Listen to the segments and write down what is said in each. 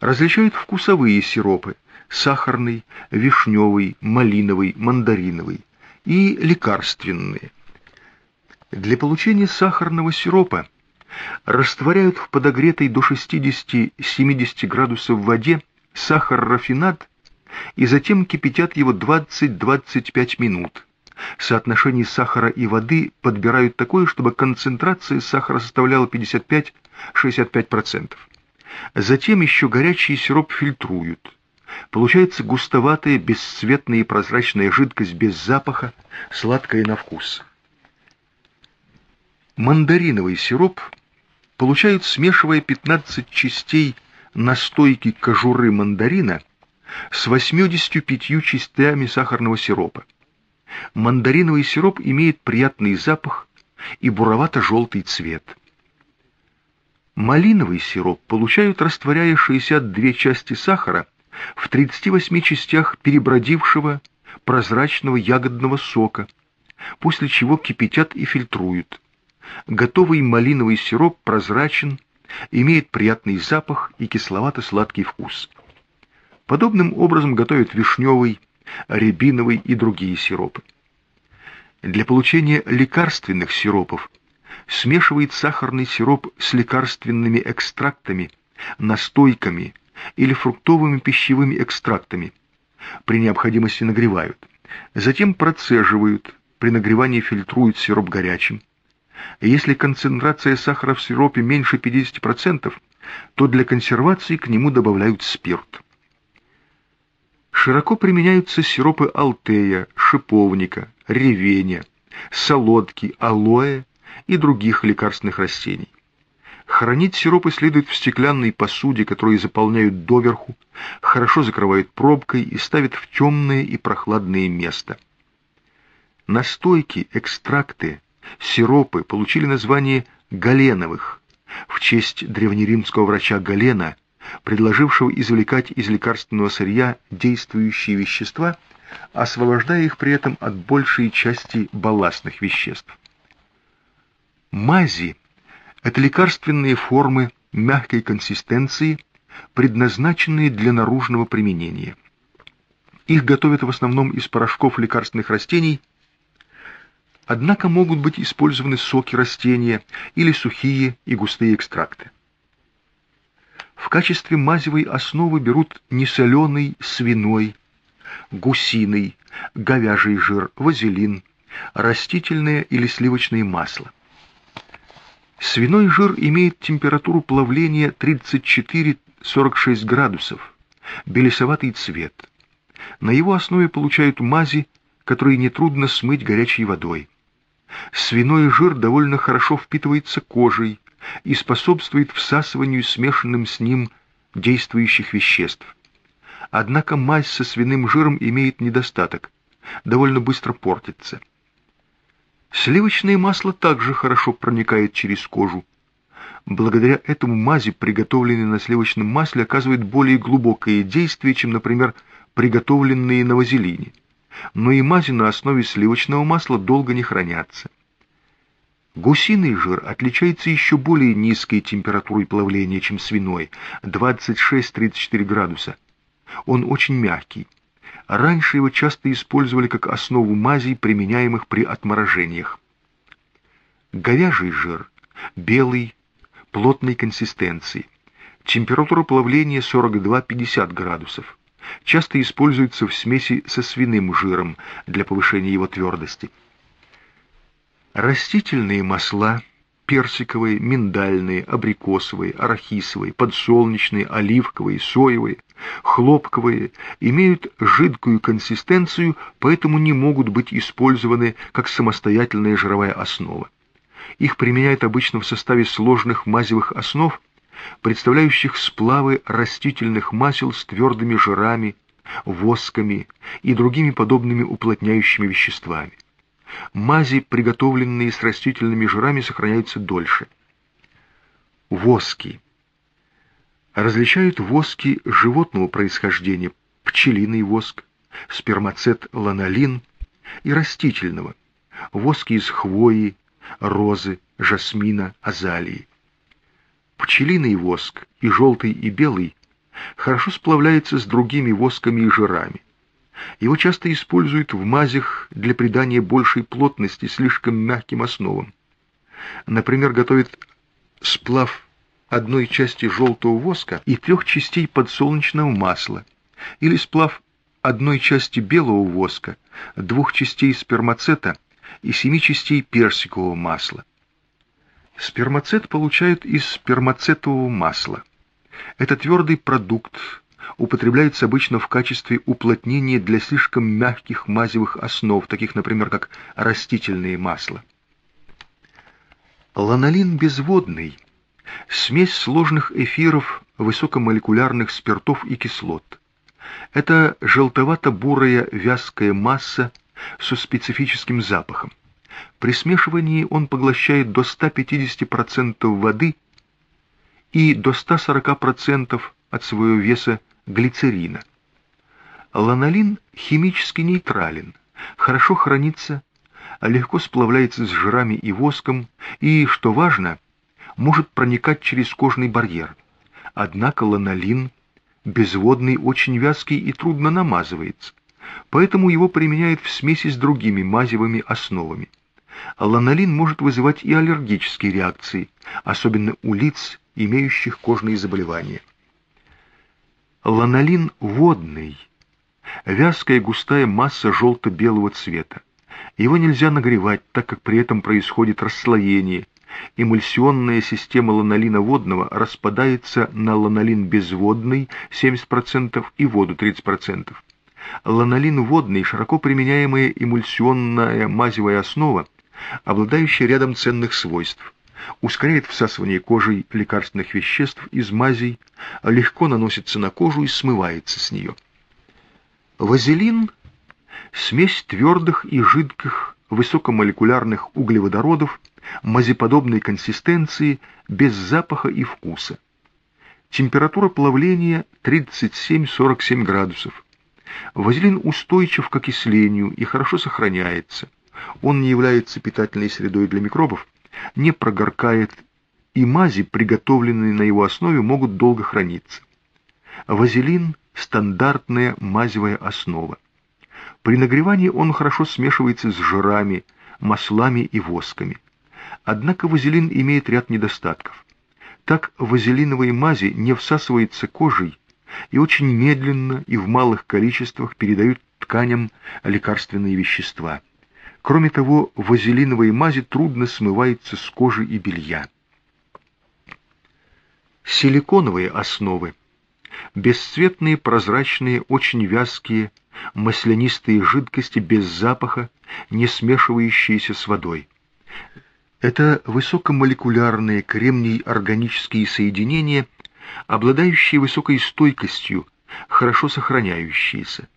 Различают вкусовые сиропы – сахарный, вишневый, малиновый, мандариновый и лекарственные. Для получения сахарного сиропа растворяют в подогретой до 60-70 градусов воде сахар-рафинат и затем кипятят его 20-25 минут. Соотношение сахара и воды подбирают такое, чтобы концентрация сахара составляла 55-65%. Затем еще горячий сироп фильтруют. Получается густоватая, бесцветная и прозрачная жидкость без запаха, сладкая на вкус. Мандариновый сироп получают, смешивая 15 частей настойки кожуры мандарина с 85 частями сахарного сиропа. Мандариновый сироп имеет приятный запах и буровато-желтый цвет. Малиновый сироп получают, растворяя 62 части сахара в 38 частях перебродившего прозрачного ягодного сока, после чего кипятят и фильтруют. Готовый малиновый сироп прозрачен, имеет приятный запах и кисловато-сладкий вкус. Подобным образом готовят вишневый, рябиновый и другие сиропы. Для получения лекарственных сиропов смешивает сахарный сироп с лекарственными экстрактами, настойками или фруктовыми пищевыми экстрактами. При необходимости нагревают. Затем процеживают, при нагревании фильтруют сироп горячим. Если концентрация сахара в сиропе меньше 50%, то для консервации к нему добавляют спирт. Широко применяются сиропы алтея, шиповника, ревеня, солодки, алоэ и других лекарственных растений. Хранить сиропы следует в стеклянной посуде, которую заполняют доверху, хорошо закрывают пробкой и ставят в темное и прохладное место. Настойки, экстракты, сиропы получили название галеновых в честь древнеримского врача Галена, предложившего извлекать из лекарственного сырья действующие вещества, освобождая их при этом от большей части балластных веществ. Мази – это лекарственные формы мягкой консистенции, предназначенные для наружного применения. Их готовят в основном из порошков лекарственных растений, однако могут быть использованы соки растения или сухие и густые экстракты. В качестве мазевой основы берут несоленый свиной, гусиный, говяжий жир, вазелин, растительное или сливочное масло. Свиной жир имеет температуру плавления 34-46 градусов, белесоватый цвет. На его основе получают мази, которые нетрудно смыть горячей водой. Свиной жир довольно хорошо впитывается кожей и способствует всасыванию смешанным с ним действующих веществ. Однако мазь со свиным жиром имеет недостаток, довольно быстро портится. Сливочное масло также хорошо проникает через кожу. Благодаря этому мази, приготовленные на сливочном масле, оказывают более глубокое действие, чем, например, приготовленные на вазелине. Но и мази на основе сливочного масла долго не хранятся. Гусиный жир отличается еще более низкой температурой плавления, чем свиной – 26-34 градуса. Он очень мягкий. Раньше его часто использовали как основу мазей, применяемых при отморожениях. Говяжий жир – белый, плотной консистенции. Температура плавления 42-50 градусов. Часто используется в смеси со свиным жиром для повышения его твердости. Растительные масла – персиковые, миндальные, абрикосовые, арахисовые, подсолнечные, оливковые, соевые, хлопковые, имеют жидкую консистенцию, поэтому не могут быть использованы как самостоятельная жировая основа. Их применяют обычно в составе сложных мазевых основ, представляющих сплавы растительных масел с твердыми жирами, восками и другими подобными уплотняющими веществами. Мази, приготовленные с растительными жирами, сохраняются дольше. Воски. Различают воски животного происхождения, пчелиный воск, спермацет-ланолин и растительного, воски из хвои, розы, жасмина, азалии. Пчелиный воск и желтый, и белый хорошо сплавляется с другими восками и жирами. Его часто используют в мазях для придания большей плотности слишком мягким основам. Например, готовят сплав одной части желтого воска и трех частей подсолнечного масла, или сплав одной части белого воска, двух частей спермацета и семи частей персикового масла. Спермацет получают из спермацетового масла. Это твердый продукт, употребляется обычно в качестве уплотнения для слишком мягких мазевых основ, таких, например, как растительные масла. Ланолин безводный – смесь сложных эфиров высокомолекулярных спиртов и кислот. Это желтовато-бурая вязкая масса со специфическим запахом. При смешивании он поглощает до 150% воды и до 140% от своего веса глицерина. Ланолин химически нейтрален, хорошо хранится, легко сплавляется с жирами и воском и, что важно, может проникать через кожный барьер. Однако ланолин безводный, очень вязкий и трудно намазывается, поэтому его применяют в смеси с другими мазевыми основами. Ланолин может вызывать и аллергические реакции, особенно у лиц, имеющих кожные заболевания. Ланолин водный. Вязкая густая масса желто-белого цвета. Его нельзя нагревать, так как при этом происходит расслоение. Эмульсионная система ланолина водного распадается на ланолин безводный 70% и воду 30%. Ланолин водный – широко применяемая эмульсионная мазевая основа, обладающая рядом ценных свойств ускоряет всасывание кожей лекарственных веществ из мазей, легко наносится на кожу и смывается с нее. Вазелин – смесь твердых и жидких высокомолекулярных углеводородов мазеподобной консистенции, без запаха и вкуса. Температура плавления 37-47 градусов. Вазелин устойчив к окислению и хорошо сохраняется. Он не является питательной средой для микробов, не прогоркает, и мази, приготовленные на его основе, могут долго храниться. Вазелин – стандартная мазевая основа. При нагревании он хорошо смешивается с жирами, маслами и восками. Однако вазелин имеет ряд недостатков. Так вазелиновые мази не всасываются кожей и очень медленно и в малых количествах передают тканям лекарственные вещества. Кроме того, вазелиновые мази трудно смываются с кожи и белья. Силиконовые основы. Бесцветные, прозрачные, очень вязкие, маслянистые жидкости без запаха, не смешивающиеся с водой. Это высокомолекулярные кремний органические соединения, обладающие высокой стойкостью, хорошо сохраняющиеся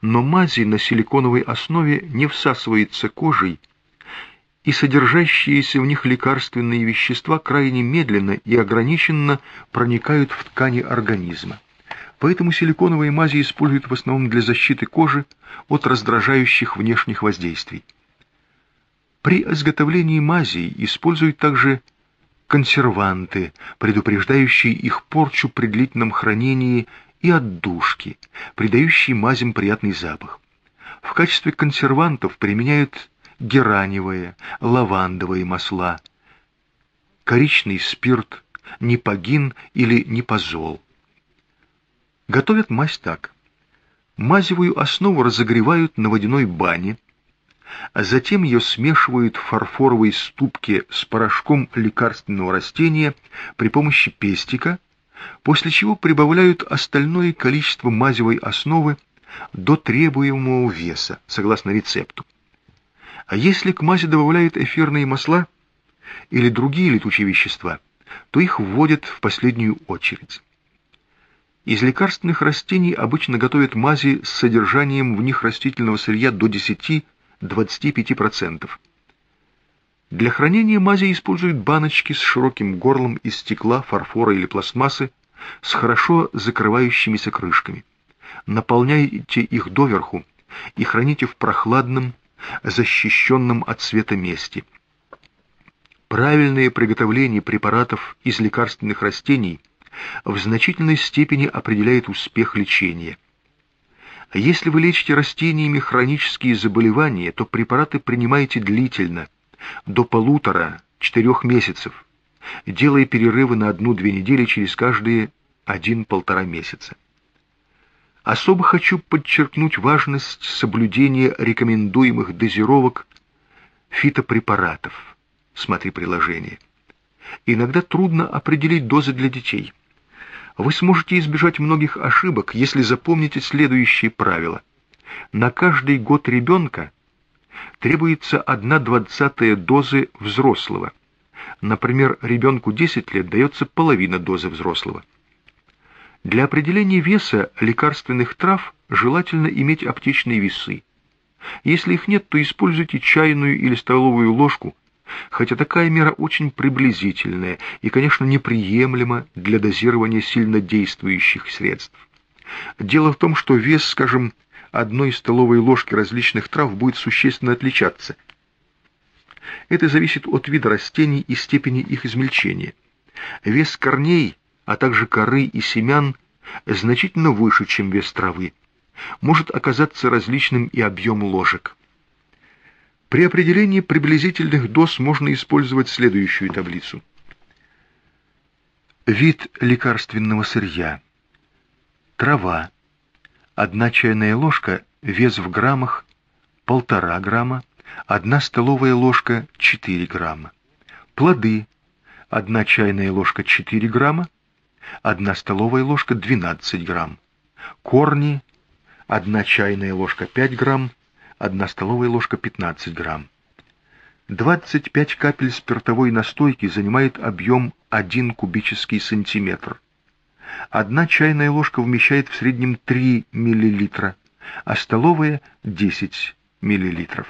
но мази на силиконовой основе не всасывается кожей, и содержащиеся в них лекарственные вещества крайне медленно и ограниченно проникают в ткани организма. Поэтому силиконовые мази используют в основном для защиты кожи от раздражающих внешних воздействий. При изготовлении мазей используют также консерванты, предупреждающие их порчу при длительном хранении и отдушки, придающие мазям приятный запах. В качестве консервантов применяют гераневые, лавандовые масла, коричный спирт, непогин или непозол. Готовят мазь так. Мазевую основу разогревают на водяной бане, а затем ее смешивают в фарфоровой ступке с порошком лекарственного растения при помощи пестика после чего прибавляют остальное количество мазевой основы до требуемого веса, согласно рецепту. А если к мазе добавляют эфирные масла или другие летучие вещества, то их вводят в последнюю очередь. Из лекарственных растений обычно готовят мази с содержанием в них растительного сырья до 10-25%. Для хранения мази используют баночки с широким горлом из стекла, фарфора или пластмассы с хорошо закрывающимися крышками. Наполняйте их доверху и храните в прохладном, защищенном от света месте. Правильное приготовление препаратов из лекарственных растений в значительной степени определяет успех лечения. Если вы лечите растениями хронические заболевания, то препараты принимаете длительно, до полутора-четырех месяцев, делая перерывы на одну-две недели через каждые один-полтора месяца. Особо хочу подчеркнуть важность соблюдения рекомендуемых дозировок фитопрепаратов. Смотри приложение. Иногда трудно определить дозы для детей. Вы сможете избежать многих ошибок, если запомните следующие правила. На каждый год ребенка требуется одна двадцатая дозы взрослого. Например, ребенку 10 лет дается половина дозы взрослого. Для определения веса лекарственных трав желательно иметь аптечные весы. Если их нет, то используйте чайную или столовую ложку, хотя такая мера очень приблизительная и, конечно, неприемлема для дозирования сильно действующих средств. Дело в том, что вес, скажем, одной столовой ложки различных трав будет существенно отличаться. Это зависит от вида растений и степени их измельчения. Вес корней – а также коры и семян, значительно выше, чем вес травы. Может оказаться различным и объем ложек. При определении приблизительных доз можно использовать следующую таблицу. Вид лекарственного сырья. Трава. Одна чайная ложка, вес в граммах, полтора грамма, одна столовая ложка, 4 грамма. Плоды. Одна чайная ложка, 4 грамма, 1 столовая ложка 12 грамм. Корни 1 чайная ложка 5 грамм, 1 столовая ложка 15 грамм. 25 капель спиртовой настойки занимает объем 1 кубический сантиметр. Одна чайная ложка вмещает в среднем 3 миллилитра, а столовая 10 миллилитров.